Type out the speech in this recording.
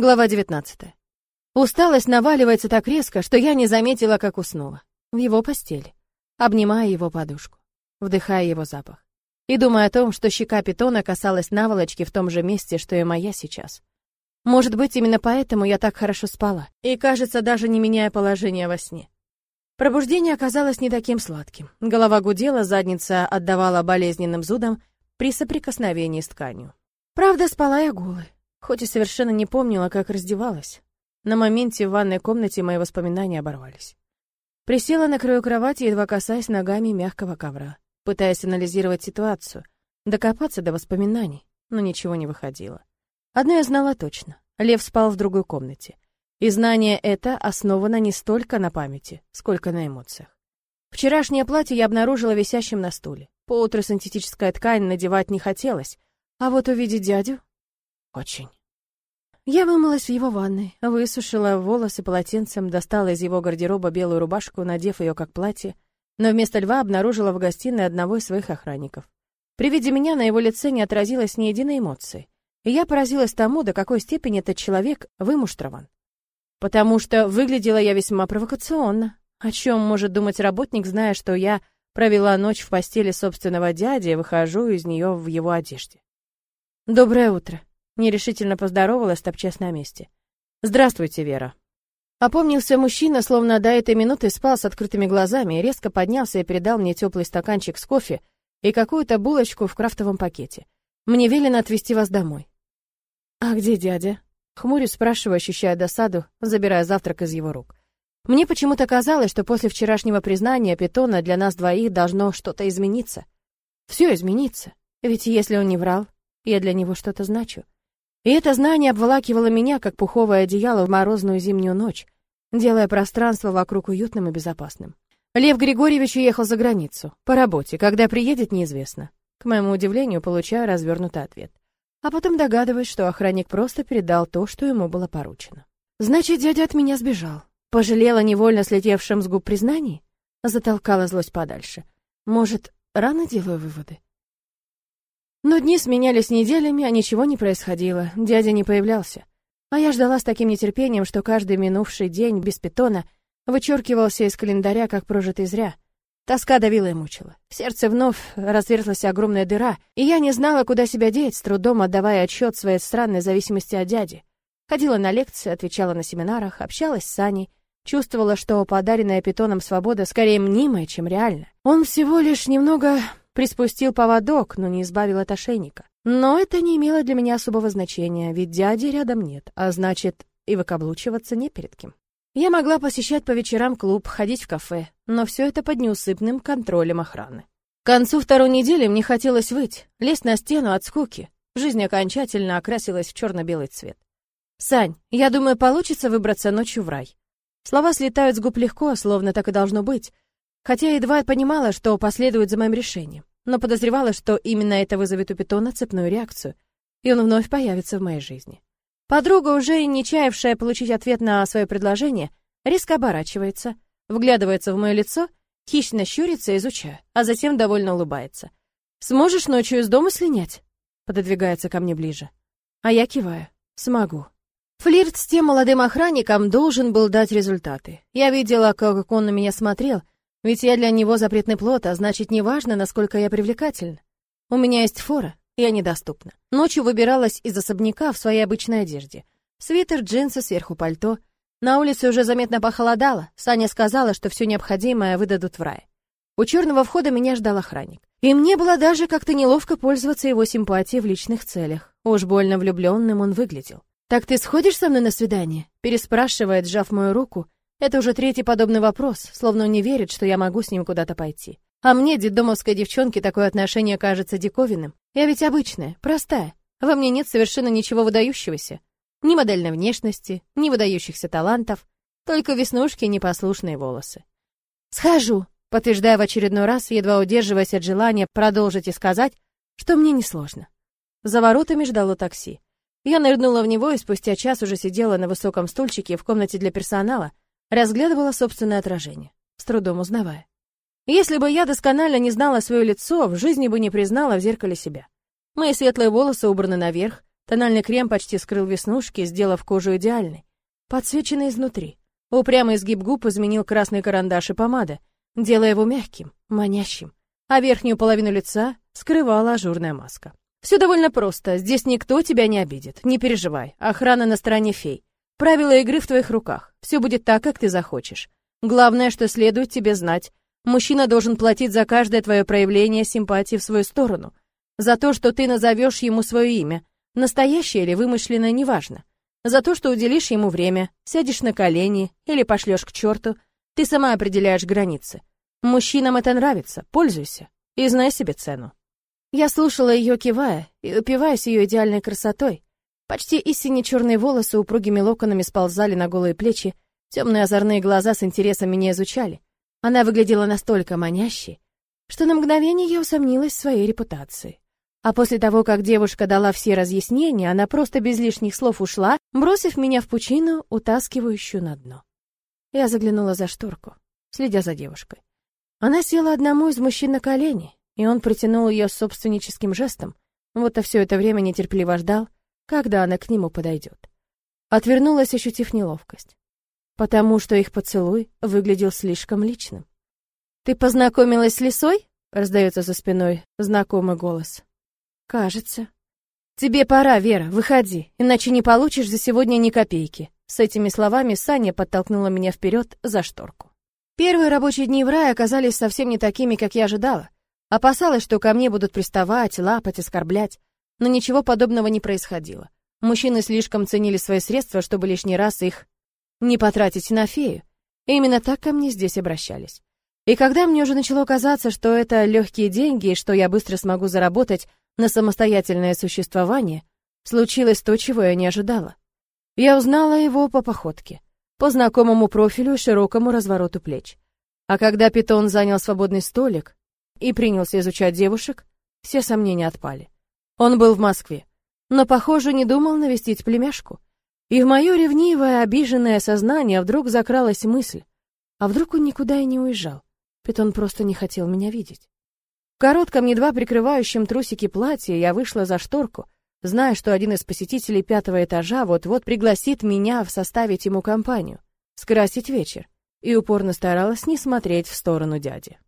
Глава 19. Усталость наваливается так резко, что я не заметила, как уснула. В его постели, обнимая его подушку, вдыхая его запах. И думая о том, что щека питона касалась наволочки в том же месте, что и моя сейчас. Может быть, именно поэтому я так хорошо спала. И, кажется, даже не меняя положение во сне. Пробуждение оказалось не таким сладким. Голова гудела, задница отдавала болезненным зудом при соприкосновении с тканью. Правда, спала я голой хоть и совершенно не помнила, как раздевалась. На моменте в ванной комнате мои воспоминания оборвались. Присела на краю кровати, едва касаясь ногами мягкого ковра, пытаясь анализировать ситуацию, докопаться до воспоминаний, но ничего не выходило. Одно я знала точно. Лев спал в другой комнате. И знание это основано не столько на памяти, сколько на эмоциях. Вчерашнее платье я обнаружила висящим на стуле. Поутру синтетическая ткань надевать не хотелось, а вот увидеть дядю очень. Я вымылась в его ванной, высушила волосы полотенцем, достала из его гардероба белую рубашку, надев ее как платье, но вместо льва обнаружила в гостиной одного из своих охранников. При виде меня на его лице не отразилось ни единой эмоции, и я поразилась тому, до какой степени этот человек вымуштрован. Потому что выглядела я весьма провокационно. О чем может думать работник, зная, что я провела ночь в постели собственного дяди и выхожу из нее в его одежде? «Доброе утро», Нерешительно поздоровалась, топчась на месте. «Здравствуйте, Вера». Опомнился мужчина, словно до этой минуты спал с открытыми глазами, резко поднялся и передал мне теплый стаканчик с кофе и какую-то булочку в крафтовом пакете. «Мне велено отвезти вас домой». «А где дядя?» Хмурюсь, спрашиваю, ощущая досаду, забирая завтрак из его рук. Мне почему-то казалось, что после вчерашнего признания Питона для нас двоих должно что-то измениться. Все изменится. Ведь если он не врал, я для него что-то значу. И это знание обволакивало меня, как пуховое одеяло в морозную зимнюю ночь, делая пространство вокруг уютным и безопасным. Лев Григорьевич уехал за границу. По работе. Когда приедет, неизвестно. К моему удивлению, получаю развернутый ответ. А потом догадываюсь, что охранник просто передал то, что ему было поручено. Значит, дядя от меня сбежал. Пожалела невольно слетевшим с губ признаний? Затолкала злость подальше. Может, рано делаю выводы? Но дни сменялись неделями, а ничего не происходило, дядя не появлялся. А я ждала с таким нетерпением, что каждый минувший день без питона вычеркивался из календаря, как прожитый зря. Тоска давила и мучила. В сердце вновь разверзлась огромная дыра, и я не знала, куда себя деть, с трудом отдавая отчет своей странной зависимости от дяди. Ходила на лекции, отвечала на семинарах, общалась с Саней, чувствовала, что подаренная питоном свобода скорее мнимая, чем реальная. Он всего лишь немного приспустил поводок, но не избавил от ошейника. Но это не имело для меня особого значения, ведь дяди рядом нет, а значит, и выкаблучиваться не перед кем. Я могла посещать по вечерам клуб, ходить в кафе, но все это под неусыпным контролем охраны. К концу второй недели мне хотелось выйти, лезть на стену от скуки. Жизнь окончательно окрасилась в черно-белый цвет. «Сань, я думаю, получится выбраться ночью в рай». Слова слетают с губ легко, словно так и должно быть, хотя едва понимала, что последует за моим решением но подозревала, что именно это вызовет у питона цепную реакцию, и он вновь появится в моей жизни. Подруга, уже не чаявшая получить ответ на свое предложение, резко оборачивается, вглядывается в мое лицо, хищно щурится, изучая, а затем довольно улыбается. «Сможешь ночью из дома слинять?» Пододвигается ко мне ближе. А я киваю. «Смогу». Флирт с тем молодым охранником должен был дать результаты. Я видела, как он на меня смотрел, ведь я для него запретный плод, а значит, неважно, насколько я привлекательна. У меня есть фора, я недоступна. Ночью выбиралась из особняка в своей обычной одежде. Свитер, джинсы, сверху пальто. На улице уже заметно похолодало. Саня сказала, что все необходимое выдадут в рай. У черного входа меня ждал охранник. И мне было даже как-то неловко пользоваться его симпатией в личных целях. Уж больно влюбленным он выглядел. «Так ты сходишь со мной на свидание?» Переспрашивает, сжав мою руку, это уже третий подобный вопрос, словно он не верит, что я могу с ним куда-то пойти. А мне, детдомовской девчонке, такое отношение кажется диковинным. Я ведь обычная, простая. Во мне нет совершенно ничего выдающегося. Ни модельной внешности, ни выдающихся талантов, только веснушки и непослушные волосы. «Схожу», подтверждая в очередной раз, едва удерживаясь от желания продолжить и сказать, что мне несложно. За воротами ждало такси. Я нырнула в него и спустя час уже сидела на высоком стульчике в комнате для персонала, разглядывала собственное отражение, с трудом узнавая. Если бы я досконально не знала свое лицо, в жизни бы не признала в зеркале себя. Мои светлые волосы убраны наверх, Тональный крем почти скрыл веснушки, сделав кожу идеальной. Подсвеченный изнутри. Упрямый изгиб губ изменил красный карандаш и помада, делая его мягким, манящим, а верхнюю половину лица скрывала ажурная маска. Все довольно просто, здесь никто тебя не обидит, не переживай, охрана на стороне фей. Правила игры в твоих руках, все будет так, как ты захочешь. Главное, что следует тебе знать, мужчина должен платить за каждое твое проявление симпатии в свою сторону, за то, что ты назовешь ему свое имя, настоящее или вымышленное, неважно, за то, что уделишь ему время, сядешь на колени или пошлешь к черту, ты сама определяешь границы. Мужчинам это нравится, пользуйся и знай себе цену. Я слушала ее, кивая, и упиваясь ее идеальной красотой. Почти истинно черные волосы упругими локонами сползали на голые плечи, темные озорные глаза с интересом меня изучали. Она выглядела настолько манящей, что на мгновение я усомнилась в своей репутации. А после того, как девушка дала все разъяснения, она просто без лишних слов ушла, бросив меня в пучину, утаскивающую на дно. Я заглянула за шторку, следя за девушкой. Она села одному из мужчин на колени, и он протянул ее собственническим жестом, и все это время нетерпеливо ждал, когда она к нему подойдет. Отвернулась, ощутив неловкость, потому что их поцелуй выглядел слишком личным. «Ты познакомилась с лисой?» — раздается за спиной знакомый голос. «Кажется». «Тебе пора, Вера, выходи, иначе не получишь за сегодня ни копейки». С этими словами Саня подтолкнула меня вперед за шторку. Первые рабочие дни в рае оказались совсем не такими, как я ожидала. Опасалась, что ко мне будут приставать, лапать, оскорблять, но ничего подобного не происходило. Мужчины слишком ценили свои средства, чтобы лишний раз их не потратить на фею. И именно так ко мне здесь обращались. И когда мне уже начало казаться, что это легкие деньги и что я быстро смогу заработать на самостоятельное существование, случилось то, чего я не ожидала. Я узнала его по походке по знакомому профилю и широкому развороту плеч. А когда питон занял свободный столик и принялся изучать девушек, все сомнения отпали. Он был в Москве, но, похоже, не думал навестить племяшку. И в мое ревнивое, обиженное сознание вдруг закралась мысль, а вдруг он никуда и не уезжал? Питон просто не хотел меня видеть. В коротком, едва прикрывающем трусики платье я вышла за шторку — зная, что один из посетителей пятого этажа вот-вот пригласит меня составить ему компанию, скрасить вечер, и упорно старалась не смотреть в сторону дяди.